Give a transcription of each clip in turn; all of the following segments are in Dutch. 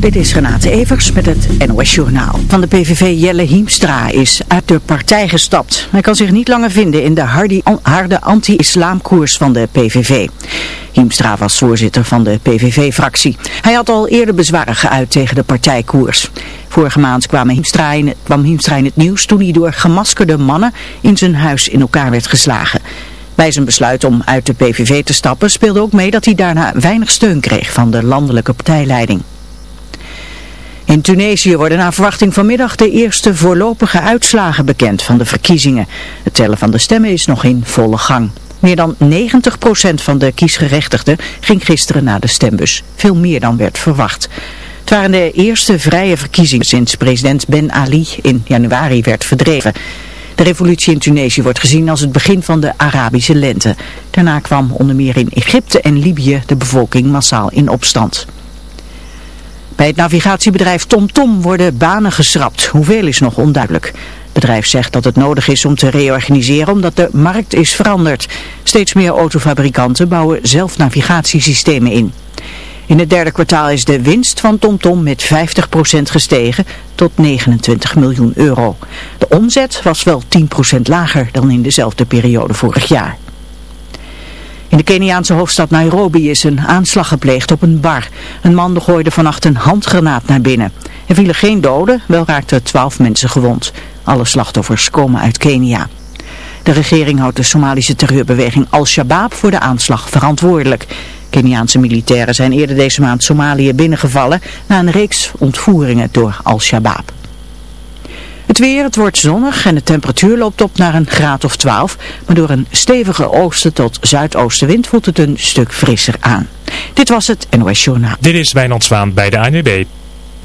Dit is Renate Evers met het NOS Journaal. Van de PVV Jelle Hiemstra is uit de partij gestapt. Hij kan zich niet langer vinden in de harde, anti-islamkoers van de PVV. Hiemstra was voorzitter van de PVV-fractie. Hij had al eerder bezwaren geuit tegen de partijkoers. Vorige maand kwam Hiemstra, in, kwam Hiemstra in het nieuws toen hij door gemaskerde mannen in zijn huis in elkaar werd geslagen. Bij zijn besluit om uit de PVV te stappen speelde ook mee dat hij daarna weinig steun kreeg van de landelijke partijleiding. In Tunesië worden naar verwachting vanmiddag de eerste voorlopige uitslagen bekend van de verkiezingen. Het tellen van de stemmen is nog in volle gang. Meer dan 90% van de kiesgerechtigden ging gisteren naar de stembus. Veel meer dan werd verwacht. Het waren de eerste vrije verkiezingen sinds president Ben Ali in januari werd verdreven. De revolutie in Tunesië wordt gezien als het begin van de Arabische lente. Daarna kwam onder meer in Egypte en Libië de bevolking massaal in opstand. Bij het navigatiebedrijf TomTom worden banen geschrapt. Hoeveel is nog onduidelijk. Het bedrijf zegt dat het nodig is om te reorganiseren omdat de markt is veranderd. Steeds meer autofabrikanten bouwen zelf navigatiesystemen in. In het derde kwartaal is de winst van TomTom met 50% gestegen tot 29 miljoen euro. De omzet was wel 10% lager dan in dezelfde periode vorig jaar. In de Keniaanse hoofdstad Nairobi is een aanslag gepleegd op een bar. Een man gooide vannacht een handgranaat naar binnen. Er vielen geen doden, wel raakten twaalf mensen gewond. Alle slachtoffers komen uit Kenia. De regering houdt de Somalische terreurbeweging Al-Shabaab voor de aanslag verantwoordelijk. Keniaanse militairen zijn eerder deze maand Somalië binnengevallen na een reeks ontvoeringen door Al-Shabaab. Het weer, het wordt zonnig en de temperatuur loopt op naar een graad of 12. Maar door een stevige oosten tot zuidoostenwind voelt het een stuk frisser aan. Dit was het NOS Journaal. Dit is Wijnand Zwaan bij de ANWB.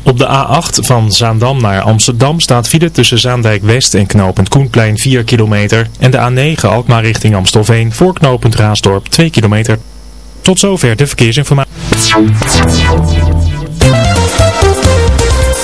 Op de A8 van Zaandam naar Amsterdam staat file tussen Zaandijk West en knooppunt Koenplein 4 kilometer. En de A9 Alkmaar richting Amstelveen voor knooppunt Raasdorp 2 kilometer. Tot zover de verkeersinformatie.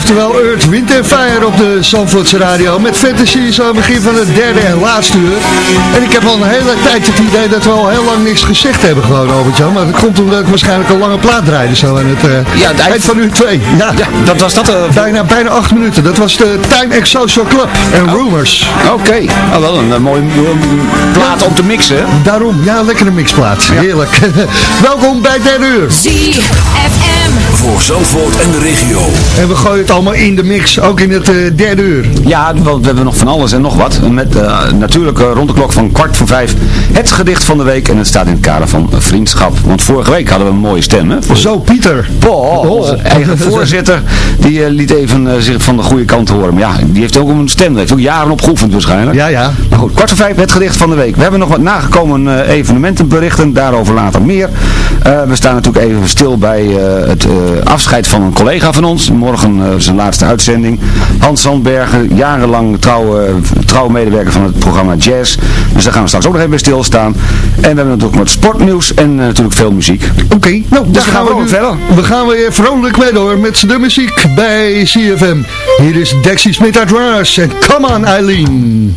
Oftewel Wind Fire op de Zandvoortse Radio. Met Fantasy zo aan het begin van het derde en laatste uur. En ik heb al een hele tijd het idee dat we al heel lang niks gezegd hebben gewoon, Albert-Jan. Maar dat komt omdat ik waarschijnlijk een lange plaat draaide zo aan het uh, ja, eind van uur twee. Ja, ja dat was dat. Uh, bijna, bijna acht minuten. Dat was de Time X Social Club en oh. Rumors. Oké, okay. oh, wel een, een mooie plaat om te mixen. Daarom, ja, lekkere mixplaat. Heerlijk. Welkom bij derde uur. ZFM. Voor Zandvoort en de regio. En we gooien het allemaal in de mix, ook in het uh, derde uur. Ja, want we hebben nog van alles en nog wat. Met uh, natuurlijk uh, rond de klok van kwart voor vijf het gedicht van de week. En het staat in het kader van vriendschap. Want vorige week hadden we een mooie stem, hè? Voor... Zo, Pieter. Oh, onze eigen voorzitter, die liet even zich van de goede kant horen. Maar ja, die heeft ook een stem. Die heeft ook jaren opgeoefend waarschijnlijk. Ja, ja. Maar goed, kwart voor vijf het gedicht van de week. We hebben nog wat nagekomen evenementenberichten. Daarover later meer. we staan natuurlijk even stil bij het afscheid van een collega van ons. Morgen zijn laatste uitzending. Hans Sandbergen, jarenlang trouwe, trouwe medewerker van het programma Jazz. Dus daar gaan we straks ook nog even bij stilstaan. En we hebben natuurlijk wat sportnieuws en uh, natuurlijk veel muziek. Oké, nou dus daar gaan we, we verder. We gaan weer vrolijk mee door met de muziek bij CFM. Hier is Dexy Smith uit Rush en Come On Eileen.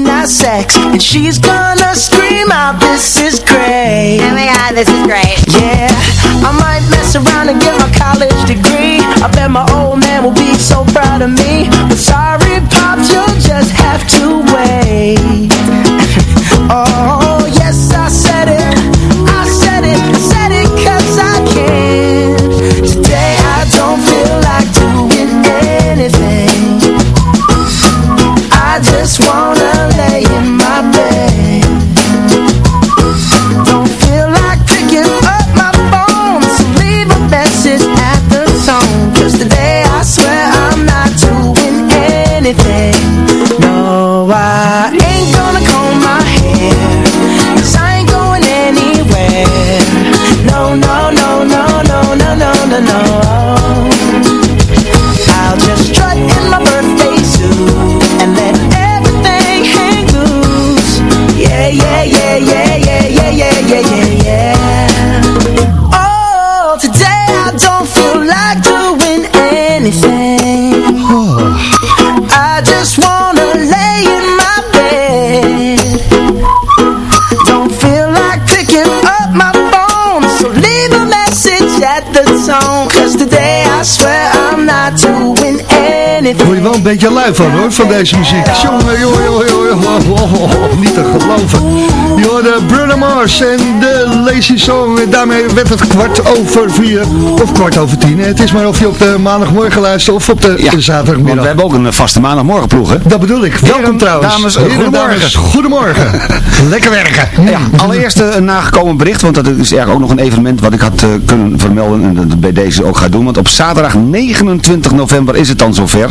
have some sex. And she's gonna scream out, this is Word je wel een beetje lui van hoor, van deze muziek. Jongen, jongen, jongen, jongen, niet te geloven. Je hoorde Bruno Mars en de Lazy Song. En daarmee werd het kwart over vier of kwart over tien. Het is maar of je op de maandagmorgen luistert of op de Want zaterdagmiddag. we hebben ook een vaste maandagmorgenploeg, hè? Dat bedoel ik. Welkom Heren, trouwens. dames, Heren, goedemorgen. dames, goedemorgen. Lekker werken. Ja, allereerst een nagekomen bericht, want dat is eigenlijk ook nog een evenement wat ik had eh, kunnen vermelden en dat bij deze ook ga doen. Want op zaterdag 29 november is het dan zover.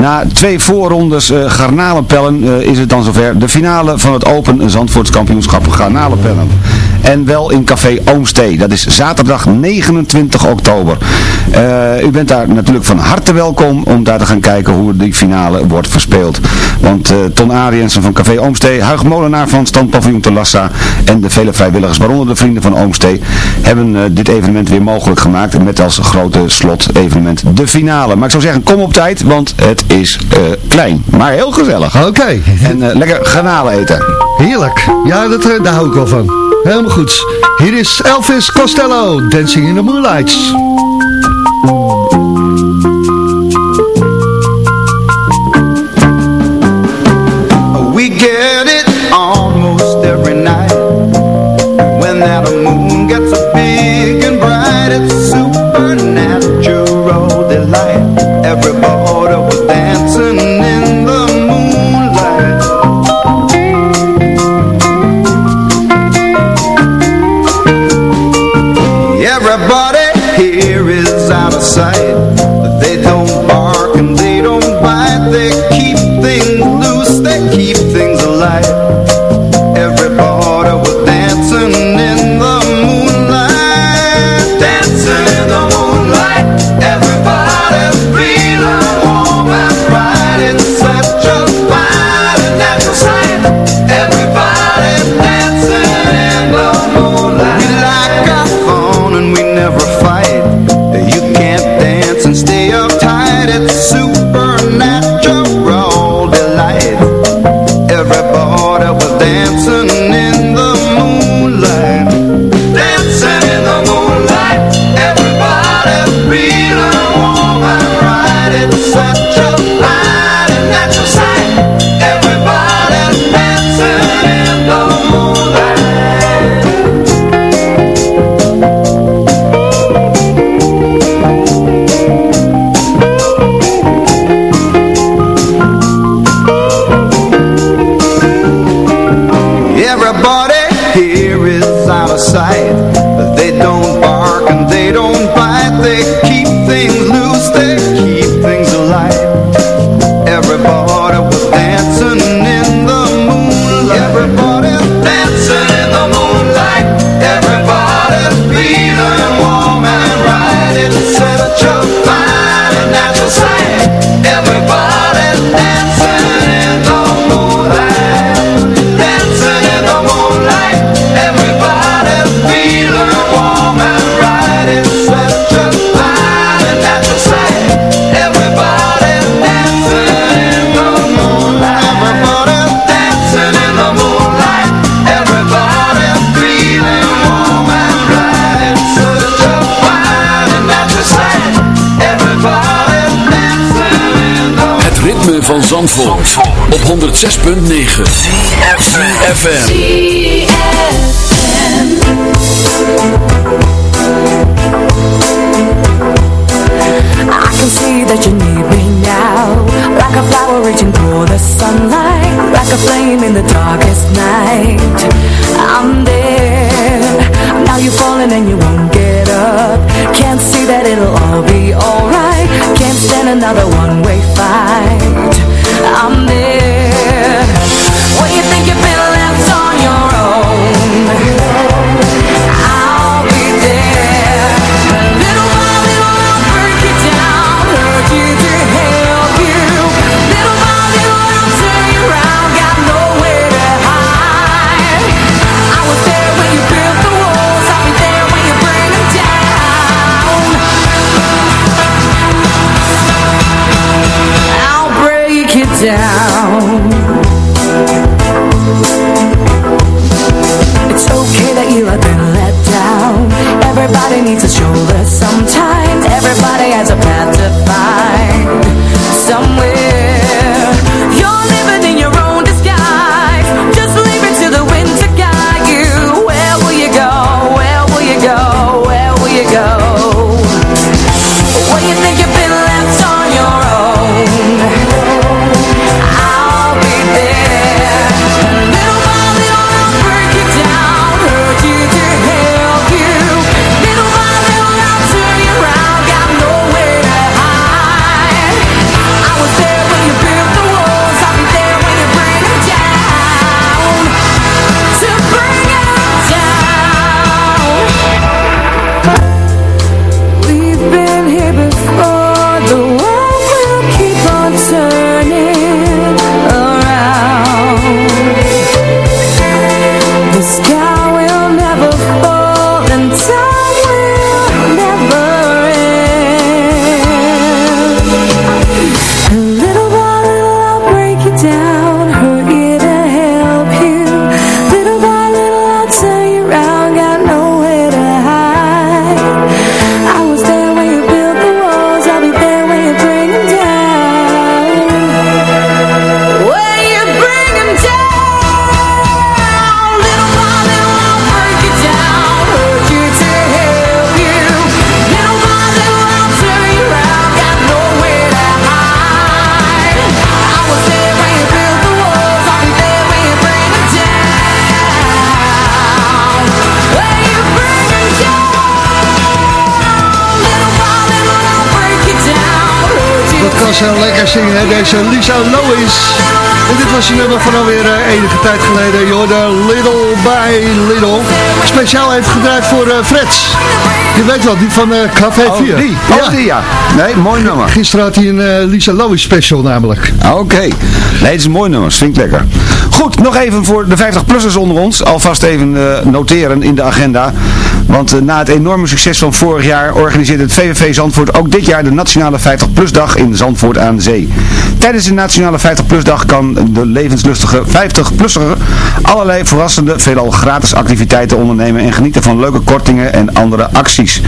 Na twee voorrondes eh, garnalenpellen eh, is het dan zover. De finale van het Open Zandvoortskampioenschap garnalenpellen. En wel in Café Oomstee. Dat is zaterdag 29 oktober. Eh, u bent daar natuurlijk van harte welkom om daar te gaan kijken hoe die finale wordt verspeeld. Want Ton Ariensen van Café Oomstee, Huig Molenaar van Standpaviljoen te Lassa en de vele vrijwilligers, waaronder de vrienden van Oomstee, hebben dit evenement weer mogelijk gemaakt met als grote slot-evenement de finale. Maar ik zou zeggen, kom op tijd, want het is eh, klein, maar heel gezellig. Oké. En eh, lekker garnalen eten. Heerlijk. Ja, dat, eh, daar hou ik wel van. Helemaal goed. Hier is Elvis Costello, Dancing in the Moonlights. Don't Zandvoort, op 106.9 FM. I can see that you need me now. Like a flower reaching for the sunlight. Like a flame in the darkest night. I'm there. Now you're falling and you won't get up. Can't see that it'll all be alright. Can't stand another one-way fight When you think you've been left on your own down Ze lekker zingen, hè? deze Lisa Lois. En dit was een nummer van alweer eh, enige tijd geleden. Je hoorde Little by Little. Speciaal even gedraaid voor eh, Freds. Je weet wel, die van eh Café 4. Oh, die. Oh, die, ja. Nee, mooi nummer. Gisteren had hij een Lisa Lois special namelijk. Oké. Nee, het is een mooi nummer. Stinkt lekker. Goed, nog even voor de 50-plussers onder ons. Alvast even noteren in de agenda. Want eh, na het enorme succes van vorig jaar organiseert het VVV Zandvoort ook dit jaar de Nationale 50-plus dag in Zandvoort aan Zee. Tijdens de Nationale 50PLUS dag kan de levenslustige 50PLUSser allerlei verrassende, veelal gratis activiteiten ondernemen en genieten van leuke kortingen en andere acties.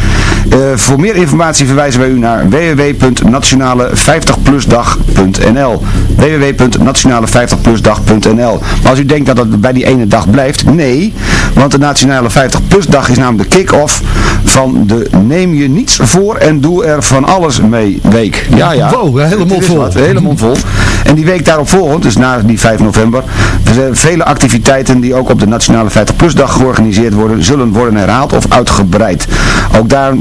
Eh, voor meer informatie verwijzen wij u naar www.nationale50plusdag.nl www.nationale50plusdag.nl Maar als u denkt dat het bij die ene dag blijft, nee. Want de Nationale 50PLUS-dag is namelijk de kick-off van de Neem je niets voor en doe er van alles mee week. Ja, ja. Wow, helemaal vol. Helemaal vol. En die week daarop volgend, dus na die 5 november, zijn vele activiteiten die ook op de Nationale 50 Plus dag georganiseerd worden, zullen worden herhaald of uitgebreid. Ook daar,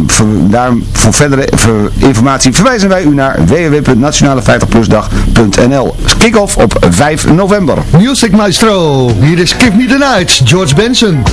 daar voor verdere informatie verwijzen wij u naar www.nationale50plusdag.nl Kick-off op 5 november. Music Maestro, hier is Kip Me The Night, George Benson.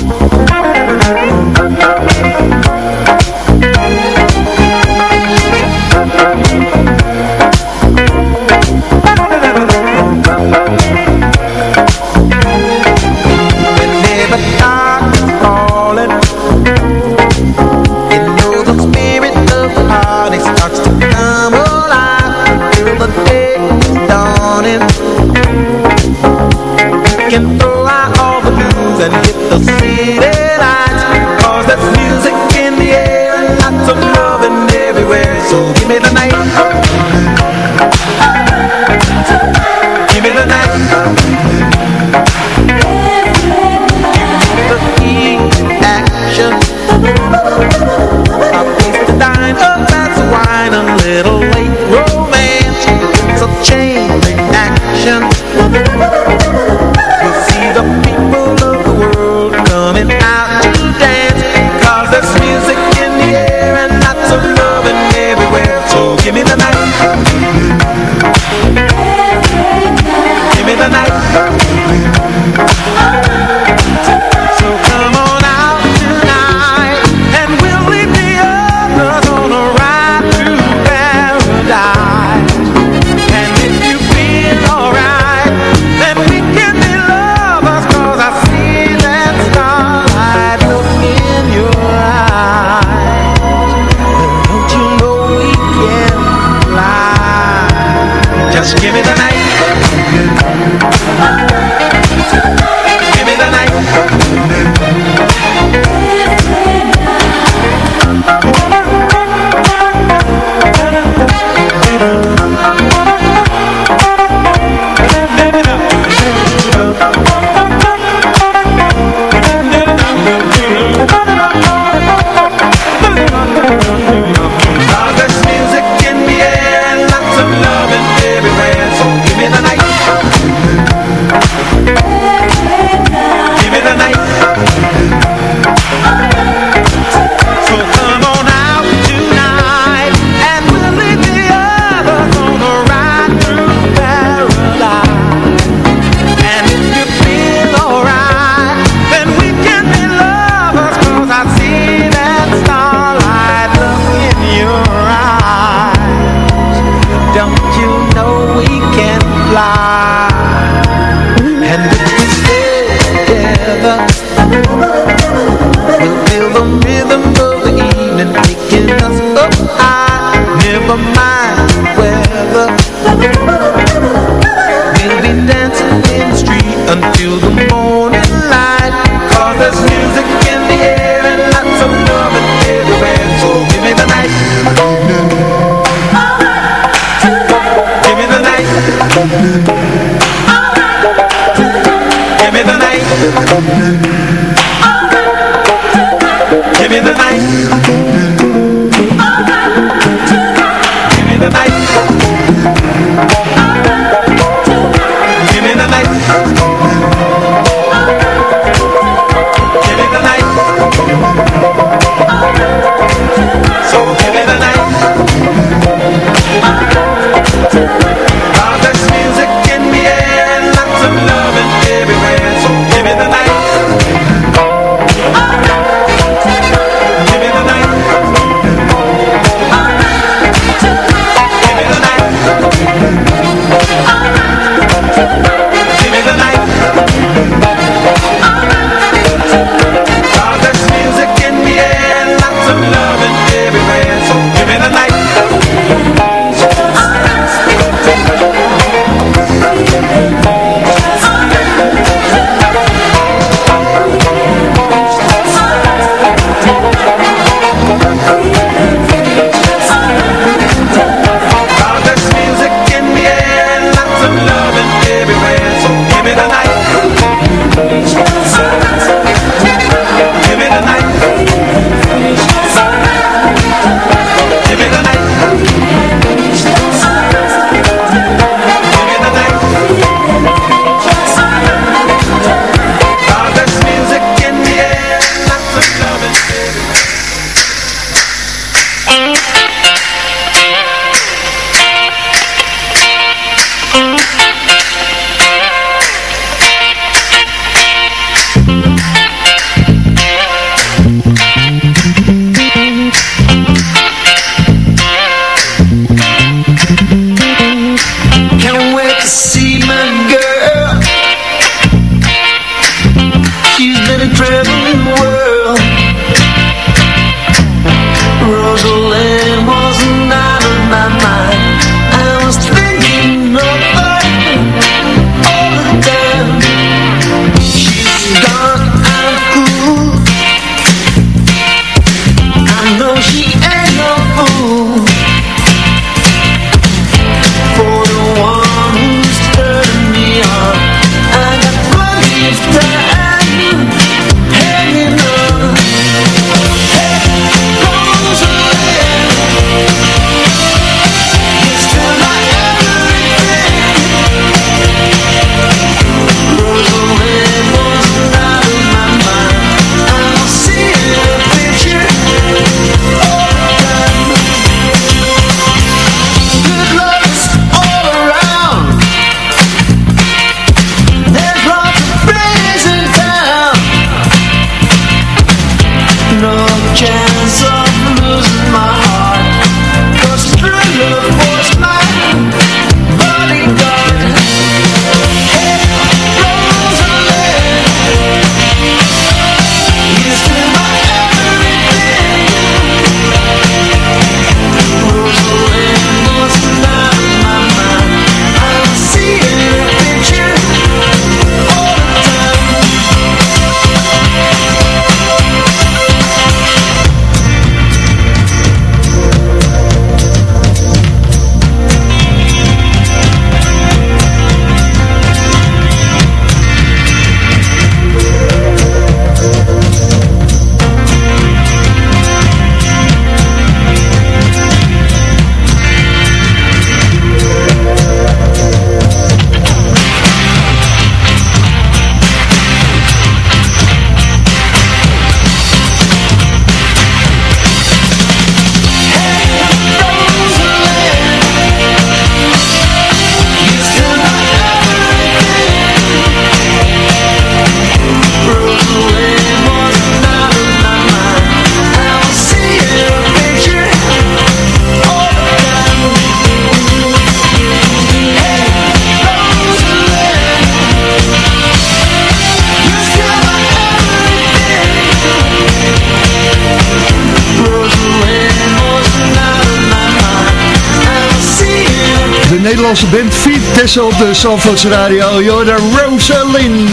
Nederlandse band Vitesse op de Radio. Jorda Rosalind.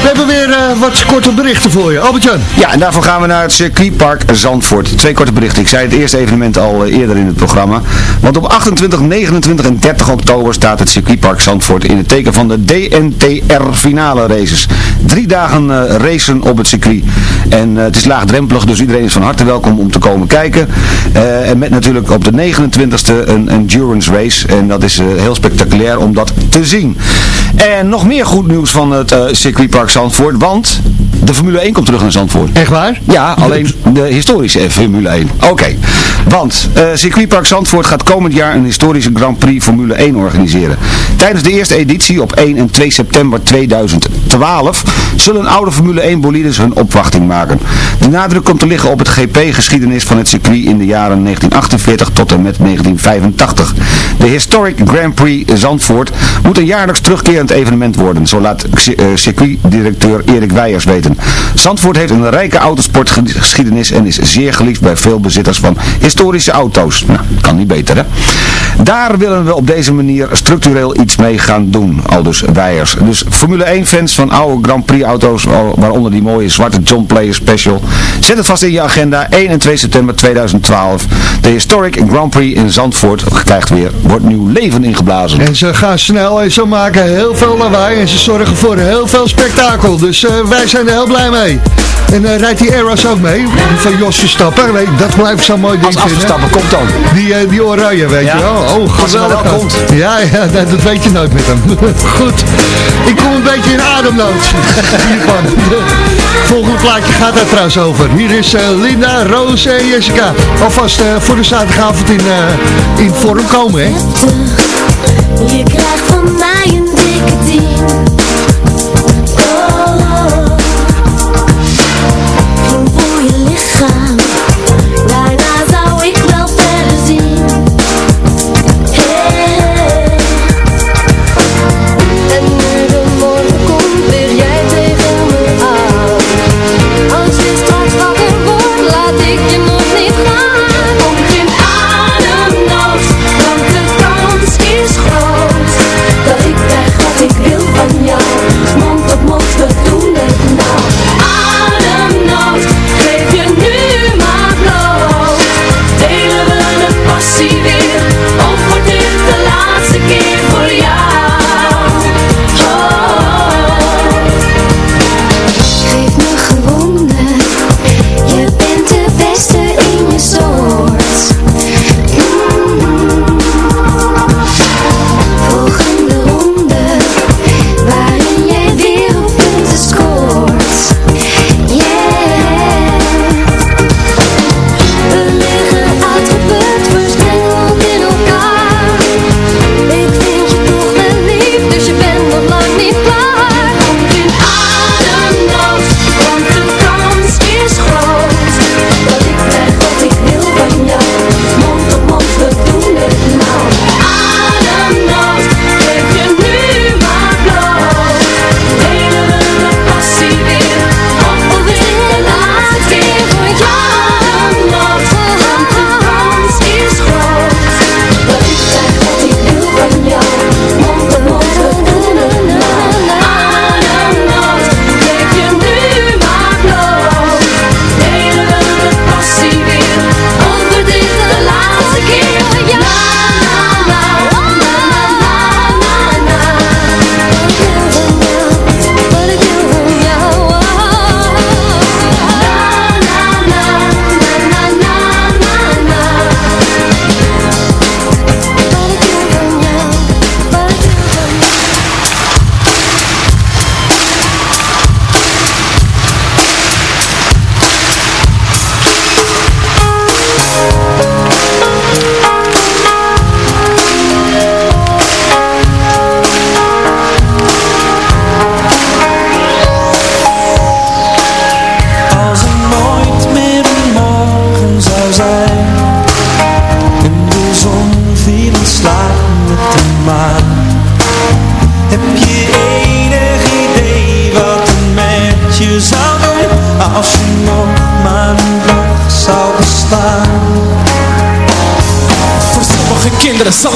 We hebben weer uh, wat korte berichten voor je. Albert-Jan. Ja, en daarvoor gaan we naar het circuitpark Zandvoort. Twee korte berichten. Ik zei het eerste evenement al uh, eerder in het programma. Want op 28, 29 en 30 oktober staat het circuitpark Zandvoort in het teken van de DNTR finale races. Drie dagen uh, racen op het circuit. En het is laagdrempelig, dus iedereen is van harte welkom om te komen kijken. en met natuurlijk op de 29e een endurance race. En dat is heel spectaculair om dat te zien. En nog meer goed nieuws van het circuitpark Zandvoort, want de Formule 1 komt terug naar Zandvoort. Echt waar? Ja, alleen de historische Formule 1. Oké, want uh, circuitpark Zandvoort gaat komend jaar een historische Grand Prix Formule 1 organiseren. Tijdens de eerste editie op 1 en 2 september 2012 zullen oude Formule 1 bolides hun opwachting maken. De nadruk komt te liggen op het GP-geschiedenis van het circuit in de jaren 1948 tot en met 1985. De Historic Grand Prix Zandvoort moet een jaarlijks terugkerend evenement worden, zo laat uh, circuitdirecteur Erik Weijers weten. Zandvoort heeft een rijke autosportgeschiedenis en is zeer geliefd bij veel bezitters van historische auto's. Nou, kan niet beter hè. Daar willen we op deze manier structureel iets mee gaan doen, aldus Weijers. Dus Formule 1 fans van oude Grand Prix auto's, waaronder die mooie zwarte John Player Special. Zet het vast in je agenda, 1 en 2 september 2012. De Historic Grand Prix in Zandvoort krijgt weer, wordt nieuw leven ingeblazen. En ze gaan snel en ze maken heel veel lawaai en ze zorgen voor heel veel spektakel. Dus uh, wij zijn er heel blij mee. En uh, rijdt die Eras ook mee? Van Jos Verstappen. Dat blijft zo mooi ding Als Verstappen komt dan. Die, uh, die oranje, weet ja. je wel. Oh, geweldig. komt. Ja, ja dat, dat, weet je nooit met hem. Goed. Ik kom een beetje in ademnood. Hiervan. Volgende plaatje gaat daar trouwens over. Hier is uh, Linda, Roos en Jessica. Alvast voor de zaterdagavond in, in vorm komen, hè? Je krijgt van mij een dikke tien.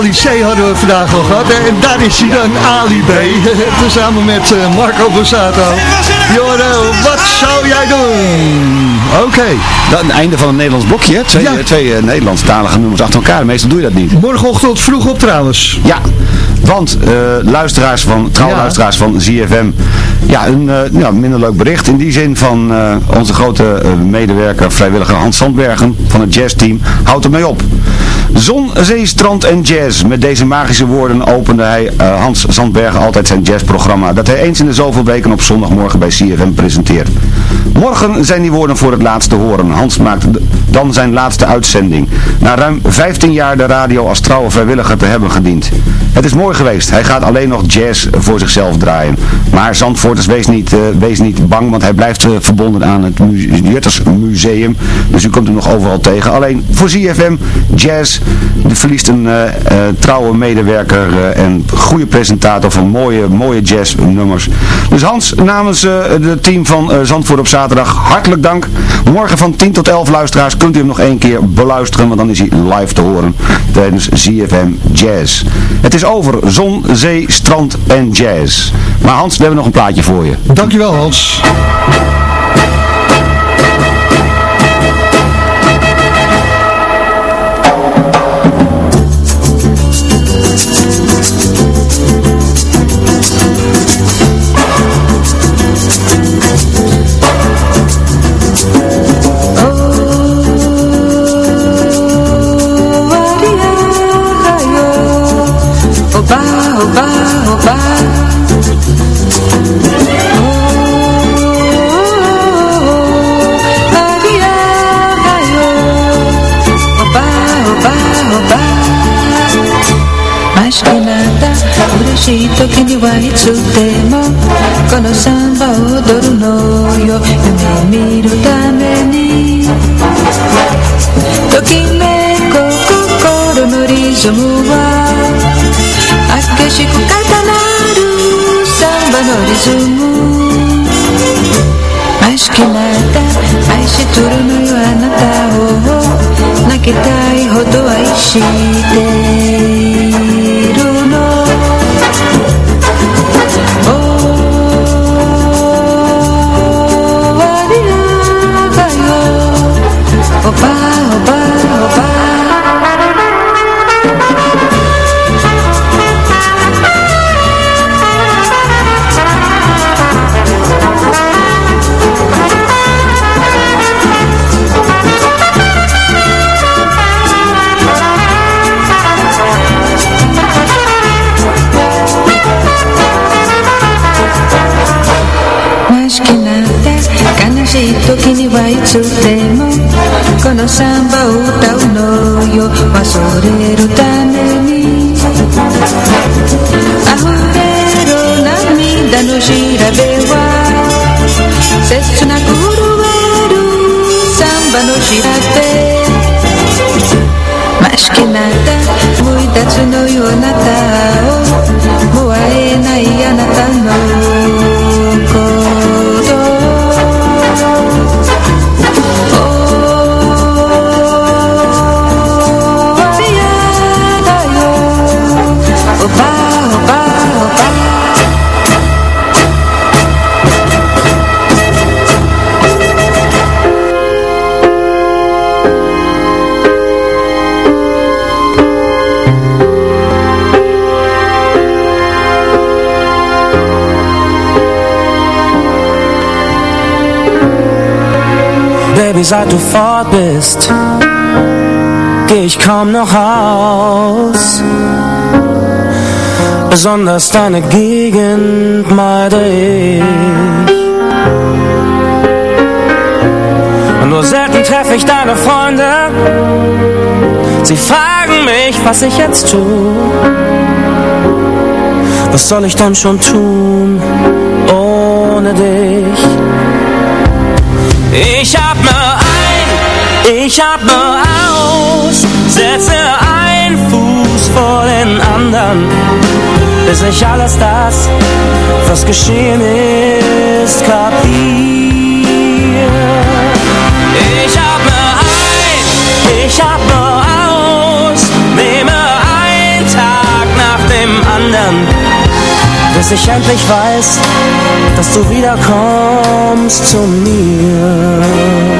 Ali C hadden we vandaag al gehad. hè. En daar is hij dan, Ali B. Samen met eh, Marco Borsato. Joro, wat zou jij doen? Oké. Dat het einde van een Nederlands blokje? Twee, Ja. eh, twee eh, Nederlandstalige nummers achter elkaar. Meestal doe je dat niet. Morgenochtend vroeg op trouwens. Ja, want luisteraars van, trouwe Ja. luisteraars van ZFM, ja, een ja, minder leuk bericht. In die zin van onze grote medewerker, vrijwilliger Hans Sandbergen van het jazzteam, houdt ermee op. Zon, zee, strand en jazz. Met deze magische woorden opende hij eh, Hans Sandbergen altijd zijn jazzprogramma, dat hij eens in de zoveel weken op zondagmorgen bij CFM presenteert. Morgen zijn die woorden voor het laatst te horen. Hans maakt dan zijn laatste uitzending. Na ruim 15 jaar de radio als trouwe vrijwilliger te hebben gediend. Het is mooi geweest. Hij gaat alleen nog jazz voor zichzelf draaien. Maar Zandvoorters, wees niet, eh, wees niet bang, want hij blijft eh, verbonden aan het Jutters Museum. Dus u komt hem nog overal tegen. Alleen voor ZFM, jazz, verliest een eh, eh, trouwe medewerker eh, en goede presentator van mooie, mooie jazznummers. Dus Hans, namens het team van Zandvoort op zaterdag, hartelijk dank. Morgen van 10 tot 11 luisteraars kunt u hem nog één keer beluisteren, want dan is hij live te horen tijdens ZFM Jazz. Het is over zon, zee, strand en jazz. Maar Hans, we hebben nog een plaatje voor je. Dankjewel Hans. tu temo Kono samba odoru no yo Yume miru tame ni Tokimeko kokoro no rizomu wa Akeshiku katanaru samba no rizumu Ashiki nata aishi turu no yo anata o Nakitai hodo aishi chutemo Kono samba uta unoyo Wasorero taneni Ahorero namida no jirabewa Setsu na kurueru Samba no jirabe Mashiki nada Muidatsu no yonata o Moae nai anata no seit du fort bist, geh ich kaum noch aus. Besonders deine Gegend meide ich. Nur selten treffe ich deine Freunde. Sie fragen mich, was ich jetzt tue. Was soll ich dann schon tun ohne dich? Ich atme ein, ich atme aus, setze ein Fuß vor den anderen, bis ich alles das, was geschehen ist, kapier. Ich atme ein, ich atme aus, nehme einen Tag nach dem anderen, bis ich endlich weiß, dass du wiederkommst zu mir.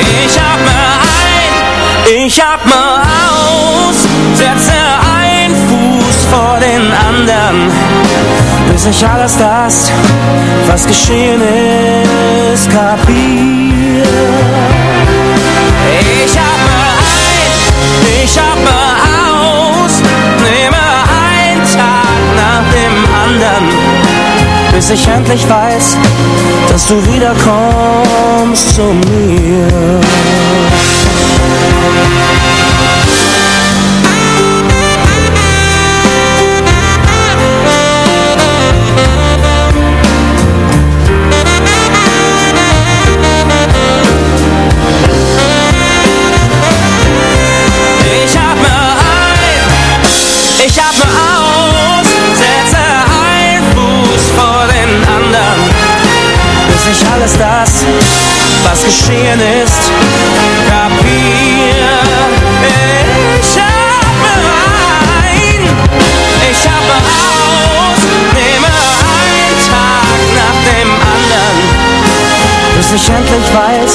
Ich atme ein, ich atme aus, setze ein Fuß vor den anderen, bis ich alles das, was geschehen ist, kapier. Ich atme ein, ich atme aus, nehme bis ich endlich weiß, dass du wiederkommst zu mir. Alles das, was geschehen ist, kapier. Ich atme ein, ich atme aus, nehme einen Tag nach dem anderen, bis ich endlich weiß,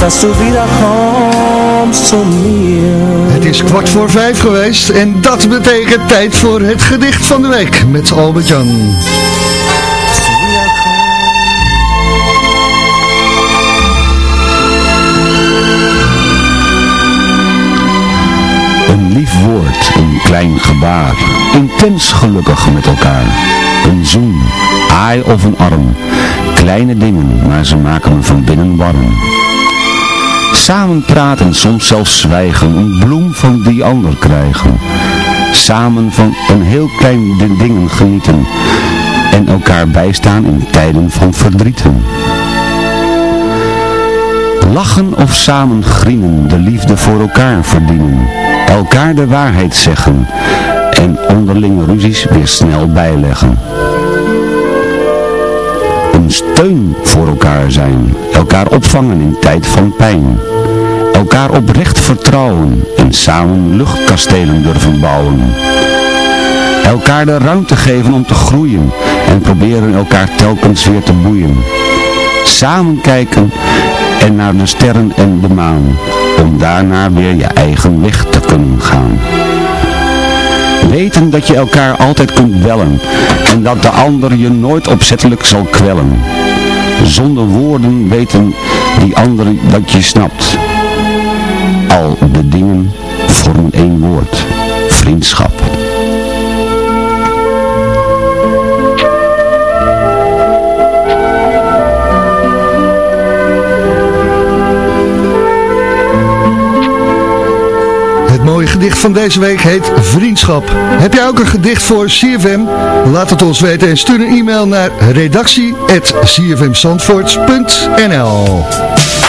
dass du wiederkommst meer. Het is kwart voor vijf geweest en dat betekent tijd voor het gedicht van de week met Albert Jan. Klein gebaar, intens gelukkig met elkaar. Een zoen, aai of een arm, kleine dingen, maar ze maken me van binnen warm. Samen praten, soms zelfs zwijgen, een bloem van die ander krijgen. Samen van een heel klein dingen genieten en elkaar bijstaan in tijden van verdrieten. Lachen of samen grienen, de liefde voor elkaar verdienen. Elkaar de waarheid zeggen en onderlinge ruzies weer snel bijleggen. Een steun voor elkaar zijn, elkaar opvangen in tijd van pijn. Elkaar oprecht vertrouwen en samen luchtkastelen durven bouwen. Elkaar de ruimte geven om te groeien en proberen elkaar telkens weer te boeien. Samen kijken en naar de sterren en de maan, om daarna weer je eigen weg te gaan. Weten dat je elkaar altijd kunt bellen en dat de ander je nooit opzettelijk zal kwellen. Zonder woorden weten die ander dat je snapt. Al de dingen vormen één woord, vriendschap. Gedicht van deze week heet Vriendschap. Heb jij ook een gedicht voor CFM? Laat het ons weten en stuur een e-mail naar redactie.cfmzandvoorts.nl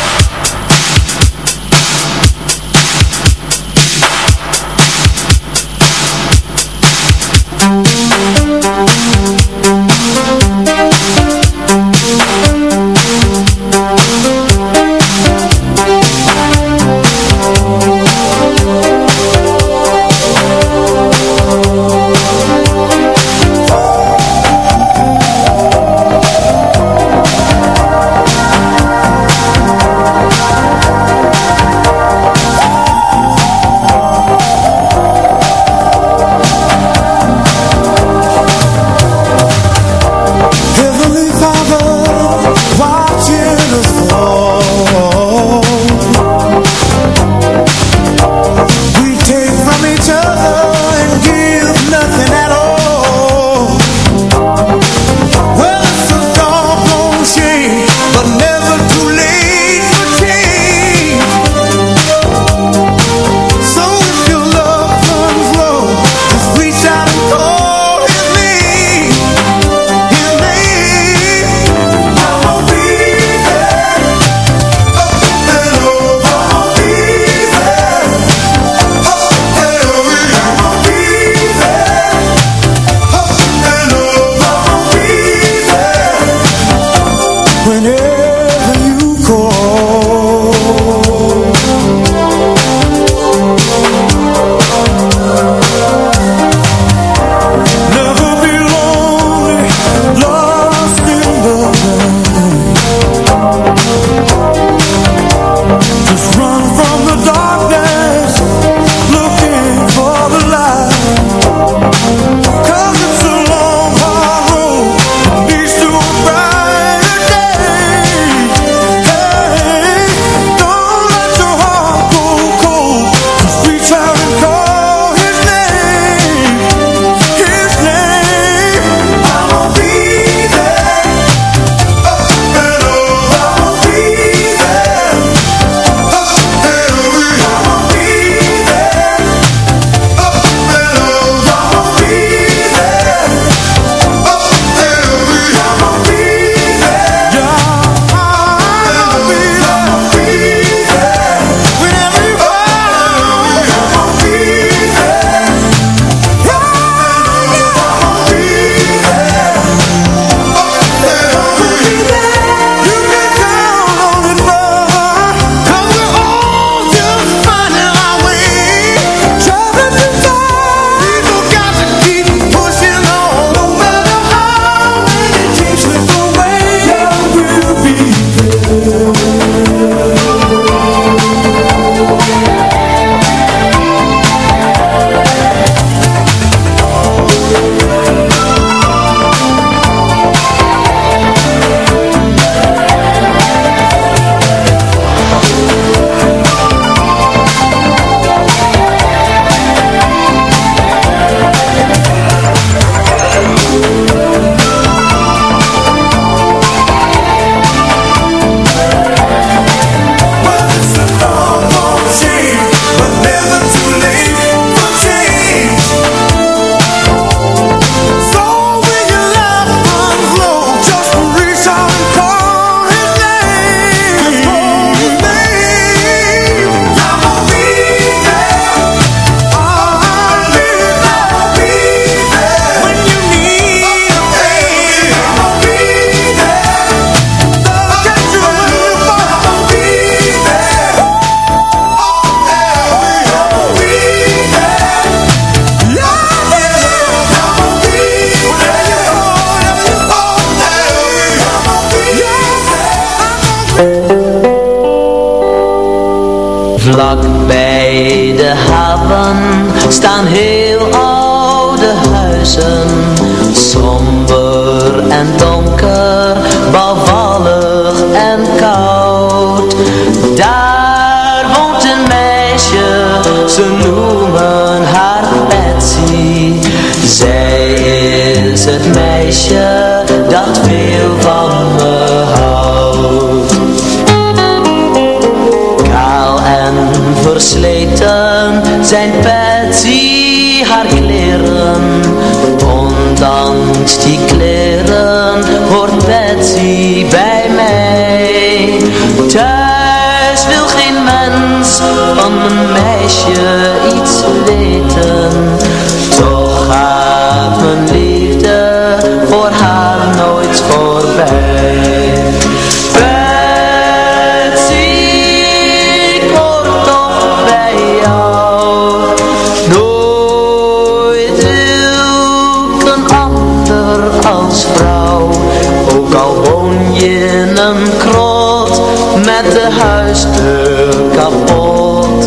al woon je in een krot met de huisdeur kapot.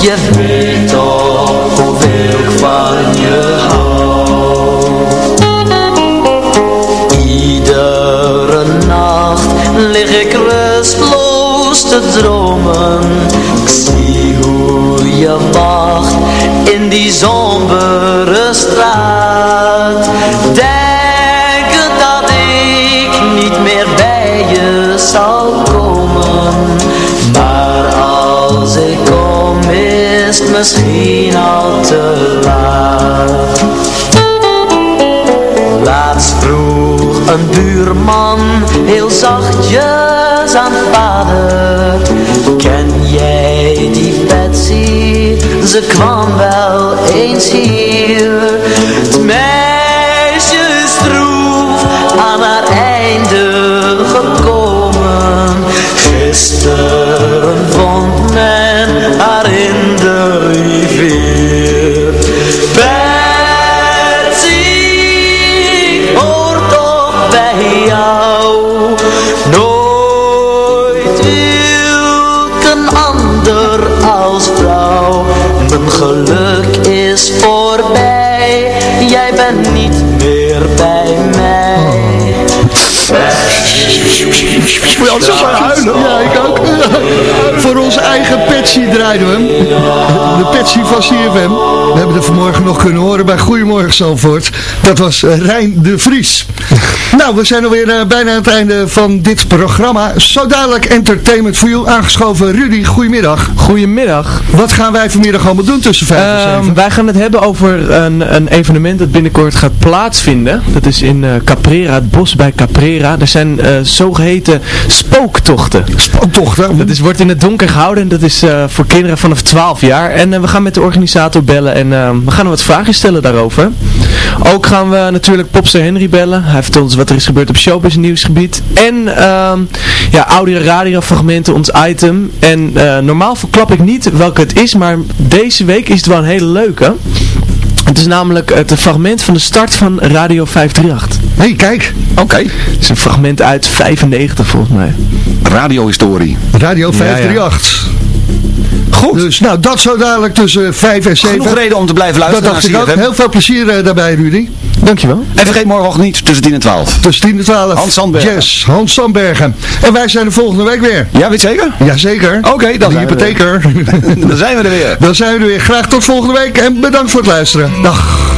Je weet toch hoeveel ik van je hou. Iedere nacht lig ik rustloos te dromen. Ik zie hoe je wacht in die sombere straat. Zal. Maar als ik kom is het misschien al te laat. Laatst vroeg een buurman heel zachtjes aan vader Ken jij die Betsy? Ze kwam wel eens hier Het meisje aan haar einde gekomen Gisteren vond men haar in de rivier Zo maar huilen. Ja, ik ook. Voor onze eigen Petsy draaiden we hem. De Petsy van CFM. We hebben er vanmorgen nog kunnen horen bij Goedemorgen Zalvoort. Dat was eh, Rijn de Vries. Nou, we zijn alweer uh, bijna aan het einde van dit programma. Zo dadelijk Entertainment for You. Aangeschoven Rudy, goedemiddag. Goedemiddag. Wat gaan wij vanmiddag allemaal doen tussen 5 en 7? Um, wij gaan het hebben over een, een evenement dat binnenkort gaat plaatsvinden. Dat is in uh, Caprera, het bos bij Caprera. Er zijn uh, zogeheten spooktochten. Spooktochten? Dat is, wordt in het donker gehouden. Dat is voor kinderen vanaf 12 jaar. En we gaan met de organisator bellen en we gaan wat vragen stellen daarover. Ook gaan we natuurlijk Popster Henry bellen. Hij vertelt ons wat er is gebeurd op Showbiz nieuwsgebied. En um, ja, audio radio fragmenten, ons item. En normaal verklap ik niet welke het is, maar deze week is het wel een hele leuke. Het is namelijk het fragment van de start van Radio 538. Hé, hey, kijk. Oké. Okay. Het is een fragment uit 95 volgens mij. Radiohistorie. Radio 538. Ja, ja. Goed. Dus nou, dat zo dadelijk tussen 5 en 7. Genoeg reden om te blijven luisteren Dat dacht ik ook. Heel veel plezier uh, daarbij, Rudy. Dankjewel. En vergeet morgen niet tussen 10 en 12. Tussen 10 en 12. Hans Sandbergen. Yes, Hans Sandbergen. En wij zijn er volgende week weer. Ja, weet zeker? Jazeker. Oké, okay, dan De hypotheker. dan zijn we er weer. Dan zijn we er weer. Graag tot volgende week en bedankt voor het luisteren. Dag.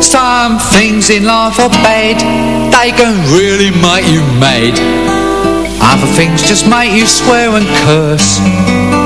Some things in life are bad. They can really make you mad. Other things just make you swear and curse.